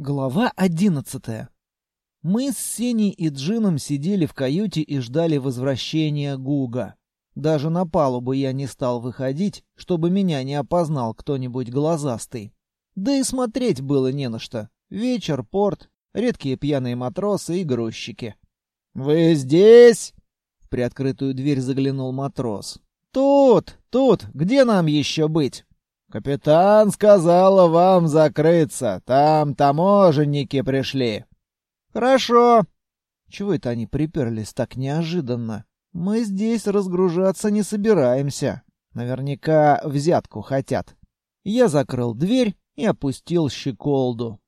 Глава одиннадцатая. Мы с Сеней и Джином сидели в каюте и ждали возвращения Гуга. Даже на палубу я не стал выходить, чтобы меня не опознал кто-нибудь глазастый. Да и смотреть было не на что. Вечер, порт, редкие пьяные матросы и грузчики. «Вы здесь?» — в приоткрытую дверь заглянул матрос. «Тут, тут, где нам еще быть?» «Капитан сказала вам закрыться. Там таможенники пришли». «Хорошо». Чего это они приперлись так неожиданно? Мы здесь разгружаться не собираемся. Наверняка взятку хотят. Я закрыл дверь и опустил щеколду.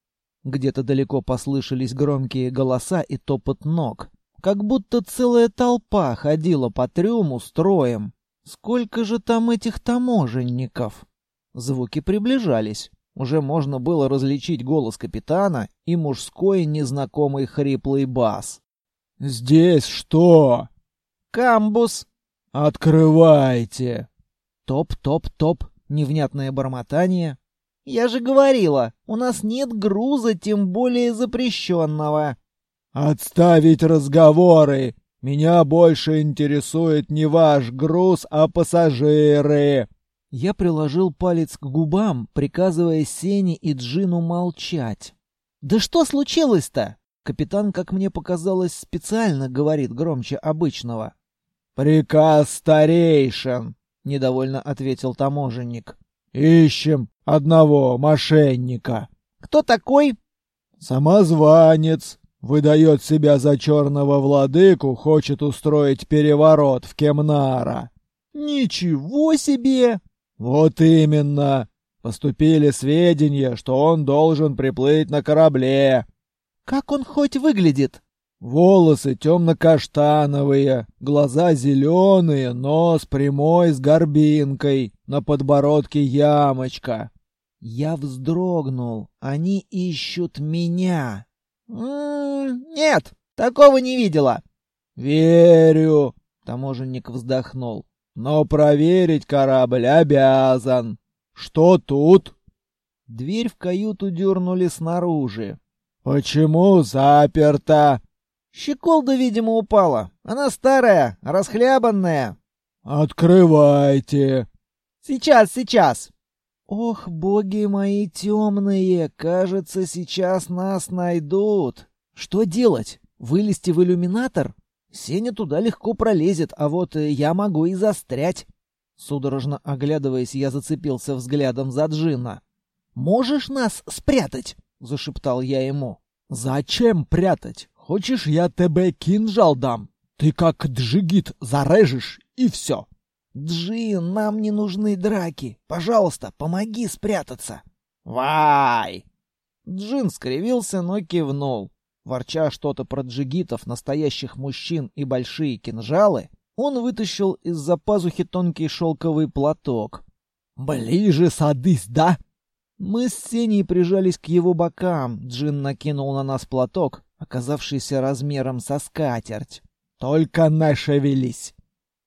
Где-то далеко послышались громкие голоса и топот ног. Как будто целая толпа ходила по трюму строем. Сколько же там этих таможенников? Звуки приближались. Уже можно было различить голос капитана и мужской незнакомый хриплый бас. «Здесь что?» «Камбус!» «Открывайте!» Топ-топ-топ, невнятное бормотание. «Я же говорила, у нас нет груза, тем более запрещенного!» «Отставить разговоры! Меня больше интересует не ваш груз, а пассажиры!» Я приложил палец к губам, приказывая Сене и Джину молчать. «Да что случилось-то?» Капитан, как мне показалось, специально говорит громче обычного. «Приказ старейшин», — недовольно ответил таможенник. «Ищем одного мошенника». «Кто такой?» «Самозванец. Выдает себя за черного владыку, хочет устроить переворот в Кемнара». «Ничего себе!» «Вот именно! Поступили сведения, что он должен приплыть на корабле». «Как он хоть выглядит?» «Волосы темно-каштановые, глаза зеленые, нос прямой с горбинкой, на подбородке ямочка». Я вздрогнул. Они ищут меня. «М -м «Нет, такого не видела». «Верю», — таможенник вздохнул. Но проверить корабль обязан. Что тут? Дверь в каюту дернули снаружи. Почему заперта? Щеколда, видимо, упала. Она старая, расхлябанная. Открывайте. Сейчас, сейчас. Ох, боги мои темные, кажется, сейчас нас найдут. Что делать? Вылезти в иллюминатор? Сеня туда легко пролезет, а вот э, я могу и застрять. Судорожно оглядываясь, я зацепился взглядом за Джина. «Можешь нас спрятать?» — зашептал я ему. «Зачем прятать? Хочешь, я тебе кинжал дам? Ты как джигит зарежешь, и все». «Джин, нам не нужны драки. Пожалуйста, помоги спрятаться». «Вай!» Джин скривился, но кивнул. Ворча что-то про джигитов, настоящих мужчин и большие кинжалы, он вытащил из-за пазухи тонкий шелковый платок. «Ближе садись, да?» Мы с Сеней прижались к его бокам. Джин накинул на нас платок, оказавшийся размером со скатерть. «Только не шевелись!»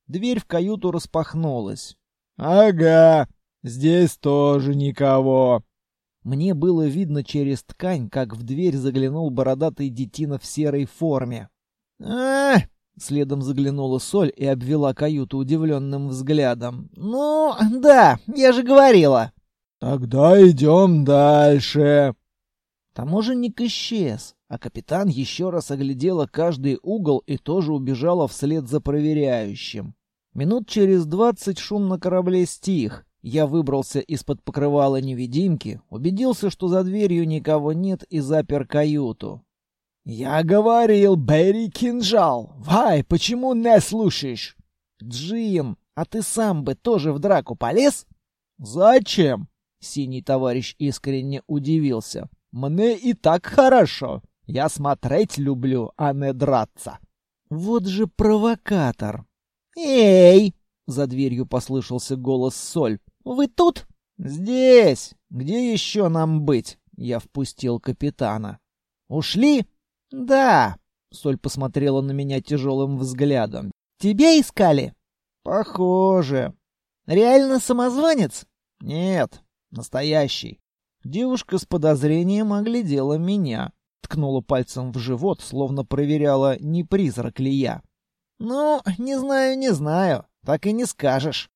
Дверь в каюту распахнулась. «Ага, здесь тоже никого!» Мне было видно через ткань, как в дверь заглянул бородатый детина в серой форме. а Следом заглянула Соль и обвела каюту удивленным взглядом. «Ну, да, я же говорила!» «Тогда идем дальше!» Таможенник исчез, а капитан еще раз оглядела каждый угол и тоже убежала вслед за проверяющим. Минут через двадцать шум на корабле стих, я выбрался из-под покрывала невидимки, убедился, что за дверью никого нет и запер каюту. «Я говорил, бери кинжал! Вай, почему не слушаешь?» «Джим, а ты сам бы тоже в драку полез?» «Зачем?» — синий товарищ искренне удивился. «Мне и так хорошо. Я смотреть люблю, а не драться». «Вот же провокатор!» «Эй!» — за дверью послышался голос Соль. «Вы тут?» «Здесь! Где еще нам быть?» Я впустил капитана. «Ушли?» «Да!» Соль посмотрела на меня тяжелым взглядом. «Тебя искали?» «Похоже». «Реально самозванец?» «Нет, настоящий». Девушка с подозрением оглядела меня. Ткнула пальцем в живот, словно проверяла, не призрак ли я. «Ну, не знаю, не знаю. Так и не скажешь».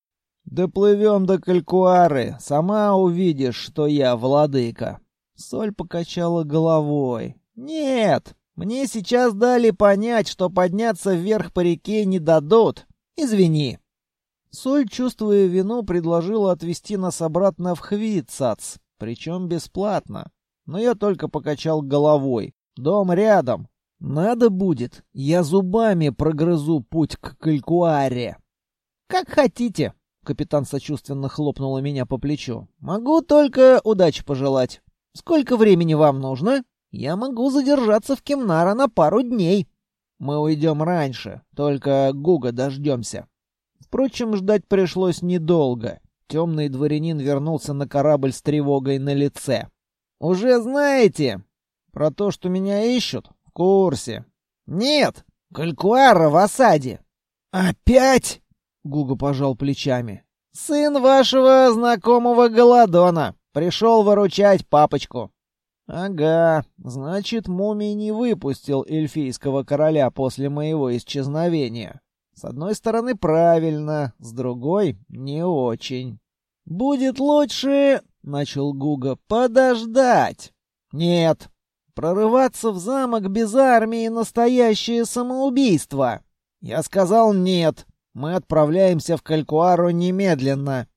«Доплывем до Калькуары. Сама увидишь, что я владыка». Соль покачала головой. «Нет, мне сейчас дали понять, что подняться вверх по реке не дадут. Извини». Соль, чувствуя вину, предложила отвезти нас обратно в Хвицац, причем бесплатно. Но я только покачал головой. Дом рядом. Надо будет, я зубами прогрызу путь к Калькуаре. Как хотите. Капитан сочувственно хлопнула меня по плечу. Могу только удачи пожелать. Сколько времени вам нужно? Я могу задержаться в Кемнара на пару дней. Мы уйдем раньше, только Гуга дождемся. Впрочем, ждать пришлось недолго. Темный дворянин вернулся на корабль с тревогой на лице. «Уже знаете про то, что меня ищут?» «В курсе». «Нет, Калькуара в осаде». «Опять?» — Гуга пожал плечами. «Сын вашего знакомого Голодона. Пришел выручать папочку». «Ага, значит, мумий не выпустил эльфийского короля после моего исчезновения. С одной стороны, правильно, с другой — не очень. «Будет лучше, — начал Гуга, — подождать». «Нет, прорываться в замок без армии — настоящее самоубийство». Я сказал «нет». Мы отправляемся в Калькуару немедленно.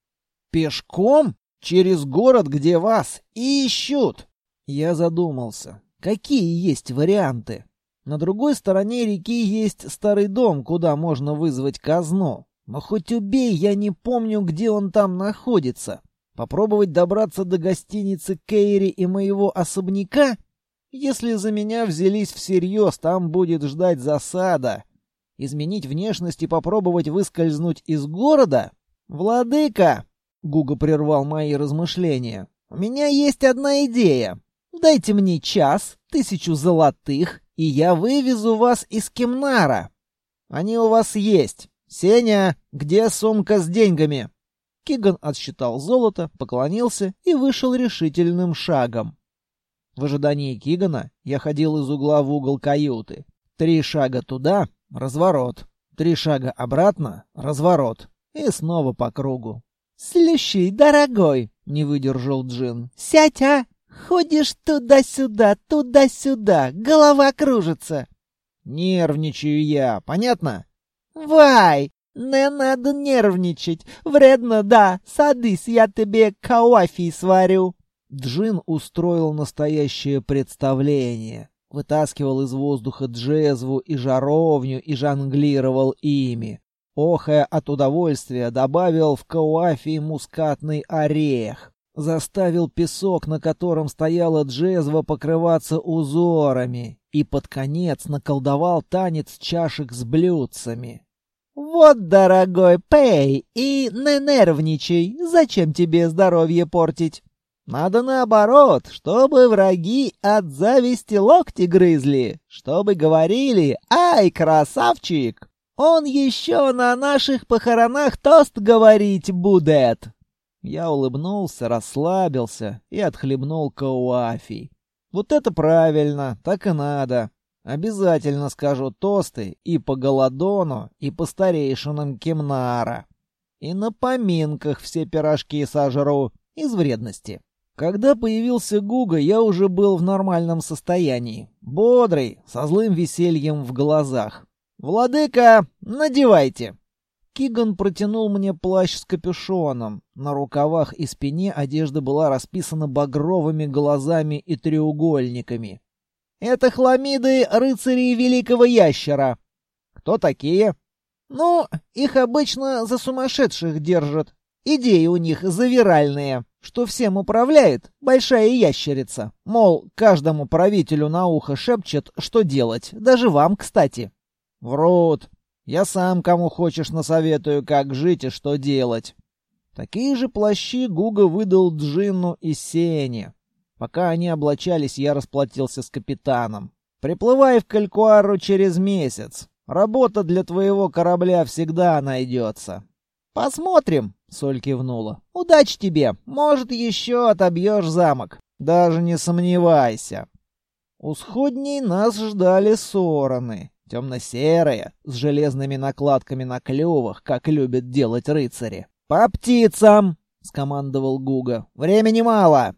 Пешком? Через город, где вас ищут? Я задумался. Какие есть варианты? На другой стороне реки есть старый дом, куда можно вызвать казну. Но хоть убей, я не помню, где он там находится. Попробовать добраться до гостиницы Кейри и моего особняка? Если за меня взялись всерьез, там будет ждать засада. Изменить внешность и попробовать выскользнуть из города? Владыка! Гуга прервал мои размышления. У меня есть одна идея. Дайте мне час, тысячу золотых, и я вывезу вас из Кемнара. Они у вас есть. Сеня, где сумка с деньгами? Киган отсчитал золото, поклонился и вышел решительным шагом. В ожидании Кигана я ходил из угла в угол каюты. Три шага туда — разворот. Три шага обратно — разворот. И снова по кругу. «Слющий, дорогой!» — не выдержал Джин. «Сядь, а!» Ходишь туда-сюда, туда-сюда, голова кружится. Нервничаю я, понятно? Вай, не надо нервничать. Вредно, да. Садись, я тебе кауафи сварю. Джин устроил настоящее представление. Вытаскивал из воздуха джезву и жаровню и жонглировал ими. Охая от удовольствия, добавил в кауафи мускатный орех. Заставил песок, на котором стояла джезва, покрываться узорами, и под конец наколдовал танец чашек с блюдцами. «Вот, дорогой, пей и не нервничай, зачем тебе здоровье портить? Надо наоборот, чтобы враги от зависти локти грызли, чтобы говорили «Ай, красавчик!» Он еще на наших похоронах тост говорить будет. Я улыбнулся, расслабился и отхлебнул кауафи. Вот это правильно, так и надо. Обязательно скажу тосты и по Голодону, и по старейшинам Кемнара. И на поминках все пирожки сожру из вредности. Когда появился Гуга, я уже был в нормальном состоянии. Бодрый, со злым весельем в глазах. «Владыка, надевайте!» Киган протянул мне плащ с капюшоном. На рукавах и спине одежда была расписана багровыми глазами и треугольниками. «Это хламиды рыцарей Великого Ящера». «Кто такие?» «Ну, их обычно за сумасшедших держат. Идеи у них завиральные, что всем управляет большая ящерица. Мол, каждому правителю на ухо шепчет, что делать, даже вам, кстати». «Врут. Я сам кому хочешь насоветую, как жить и что делать. Такие же плащи Гуга выдал Джинну и Сене. Пока они облачались, я расплатился с капитаном. Приплывай в Калькуару через месяц. Работа для твоего корабля всегда найдется. Посмотрим, Соль кивнула. Удачи тебе. Может, еще отобьешь замок. Даже не сомневайся. У сходней нас ждали сороны. Темно-серые, с железными накладками на клювах, как любят делать рыцари. «По птицам!» — скомандовал Гуга. «Времени мало!»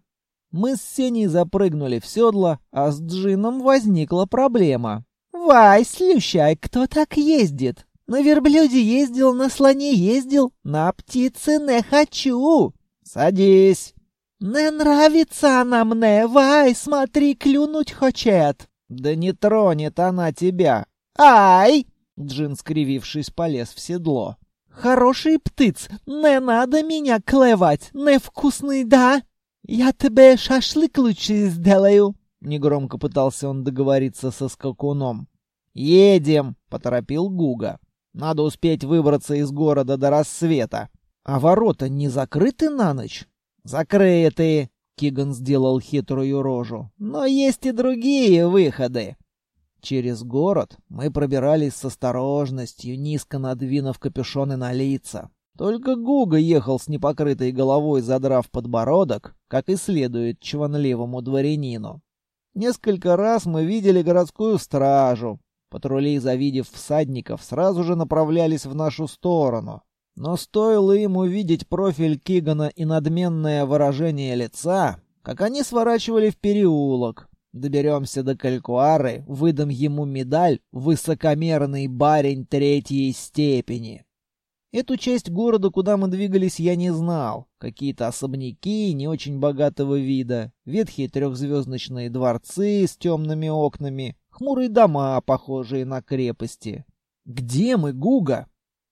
Мы с Сеней запрыгнули в седло, а с Джином возникла проблема. «Вай, слющай, кто так ездит? На верблюде ездил, на слоне ездил, на птице не хочу!» «Садись!» «Не нравится она мне, Вай, смотри, клюнуть хочет!» «Да не тронет она тебя!» «Ай!» Джин, скривившись, полез в седло. «Хороший птиц, не надо меня клевать, невкусный, да?» «Я тебе шашлык лучше сделаю!» Негромко пытался он договориться со скакуном. «Едем!» — поторопил Гуга. «Надо успеть выбраться из города до рассвета. А ворота не закрыты на ночь?» «Закрыты!» — Киган сделал хитрую рожу. «Но есть и другие выходы!» Через город мы пробирались с осторожностью, низко надвинув капюшоны на лица. Только Гуга ехал с непокрытой головой, задрав подбородок, как и следует чванливому дворянину. Несколько раз мы видели городскую стражу. Патрули, завидев всадников, сразу же направлялись в нашу сторону. Но стоило им увидеть профиль Кигана и надменное выражение лица, как они сворачивали в переулок. Доберемся до Калькуары, выдам ему медаль «Высокомерный барень третьей степени». Эту часть города, куда мы двигались, я не знал. Какие-то особняки не очень богатого вида, ветхие трехзвездочные дворцы с темными окнами, хмурые дома, похожие на крепости. Где мы, Гуга?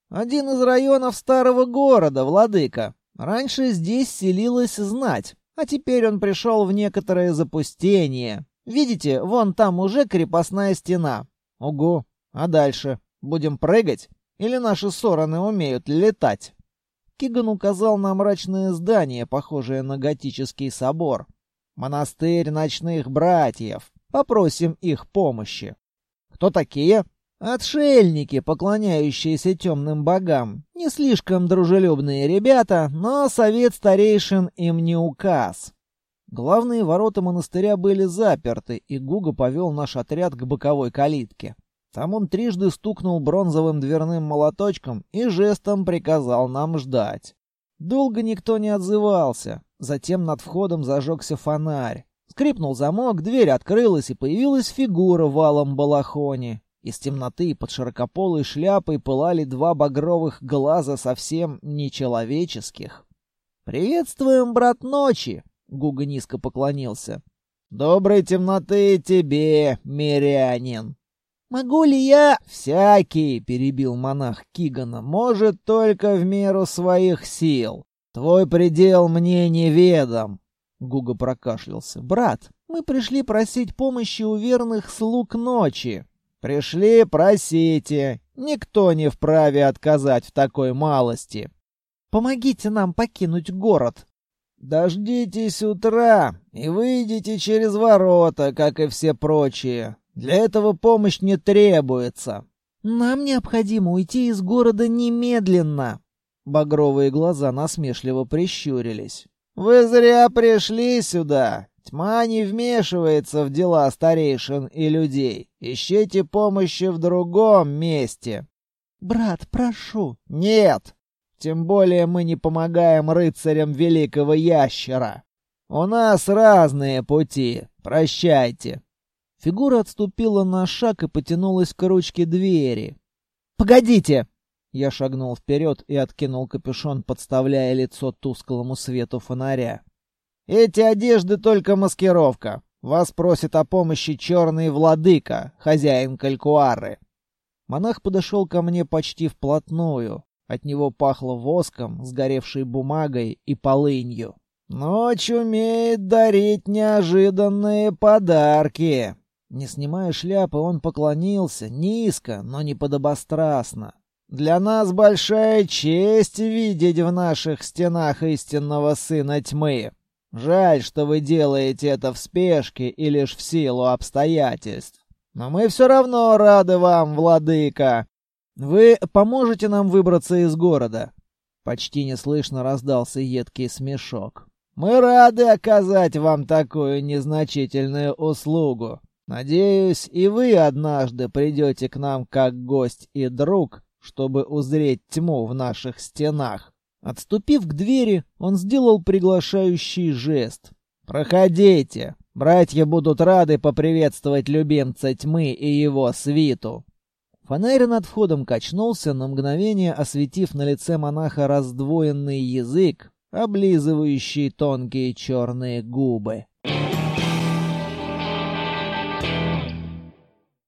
Один из районов старого города, владыка. Раньше здесь селилась знать, а теперь он пришел в некоторое запустение. Видите, вон там уже крепостная стена. Ого, а дальше? Будем прыгать? Или наши сороны умеют летать?» Киган указал на мрачное здание, похожее на готический собор. «Монастырь ночных братьев. Попросим их помощи». «Кто такие?» «Отшельники, поклоняющиеся темным богам. Не слишком дружелюбные ребята, но совет старейшин им не указ». Главные ворота монастыря были заперты, и Гуга повел наш отряд к боковой калитке. Там он трижды стукнул бронзовым дверным молоточком и жестом приказал нам ждать. Долго никто не отзывался. Затем над входом зажегся фонарь. Скрипнул замок, дверь открылась, и появилась фигура в алом балахоне. Из темноты под широкополой шляпой пылали два багровых глаза совсем нечеловеческих. «Приветствуем, брат ночи!» — Гуга низко поклонился. «Доброй темноты тебе, мирянин!» «Могу ли я...» «Всякий», — перебил монах Кигана, — «может только в меру своих сил. Твой предел мне неведом». Гуга прокашлялся. «Брат, мы пришли просить помощи у верных слуг ночи». «Пришли, просите. Никто не вправе отказать в такой малости». «Помогите нам покинуть город». «Дождитесь утра и выйдите через ворота, как и все прочие. Для этого помощь не требуется. Нам необходимо уйти из города немедленно. Багровые глаза насмешливо прищурились. Вы зря пришли сюда. Тьма не вмешивается в дела старейшин и людей. Ищите помощи в другом месте. Брат, прошу. Нет. Тем более мы не помогаем рыцарям великого ящера. У нас разные пути. Прощайте. Фигура отступила на шаг и потянулась к ручке двери. «Погодите!» Я шагнул вперед и откинул капюшон, подставляя лицо тусклому свету фонаря. «Эти одежды только маскировка. Вас просит о помощи черный владыка, хозяин Калькуары». Монах подошел ко мне почти вплотную. От него пахло воском, сгоревшей бумагой и полынью. «Ночь умеет дарить неожиданные подарки», не снимая шляпы, он поклонился, низко, но не подобострастно. «Для нас большая честь видеть в наших стенах истинного сына тьмы. Жаль, что вы делаете это в спешке и лишь в силу обстоятельств. Но мы все равно рады вам, владыка. Вы поможете нам выбраться из города?» Почти неслышно раздался едкий смешок. «Мы рады оказать вам такую незначительную услугу. Надеюсь, и вы однажды придете к нам как гость и друг, чтобы узреть тьму в наших стенах». Отступив к двери, он сделал приглашающий жест. «Проходите. Братья будут рады поприветствовать любимца тьмы и его свиту». Фонарь над входом качнулся, на мгновение осветив на лице монаха раздвоенный язык, облизывающий тонкие черные губы.